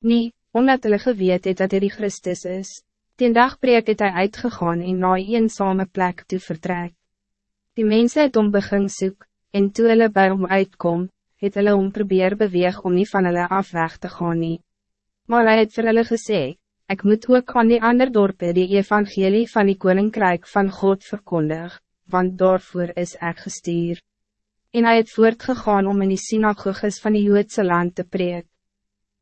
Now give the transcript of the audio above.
Nie, omdat hulle geweet het dat hy die Christus is. Ten dag breek het hy uitgegaan en na een eensame plek toe vertrek. Die mensen het om begin soek, en toe hulle by hom uitkom, het hulle om probeer beweeg om niet van hulle af weg te gaan nie. Maar hy het vir hulle gesê, ik moet ook aan die ander dorpe die evangelie van die koninkrijk van God verkondig, want daarvoor is ek gestuur. En hij het voortgegaan om in die synagoges van die Joodse land te preek.